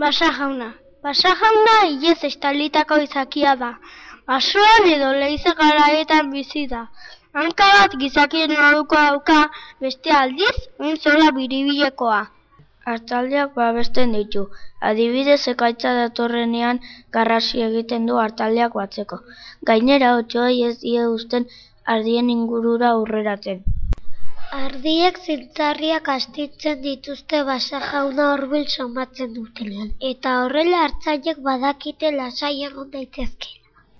Basa jauna. Basa jauna hilez estalitako izakia da. Basoan edo leize garaietan bizi da. Hanka bat gizakien moduko dauka, beste aldiz, un zola biribilekoa. Artaldeak babesten ditu. Adibidez ekaitza datorrenean garrasi egiten du artaldeak batzeko. Gainera, otxoei ez die uzten ardien ingurura aurreratzen. Ardiek zintzarriak astitzen dituzte basa jauna hurbil somatzen dutenean. Eta horrela hartzaiek badakite lasai egon daitezke.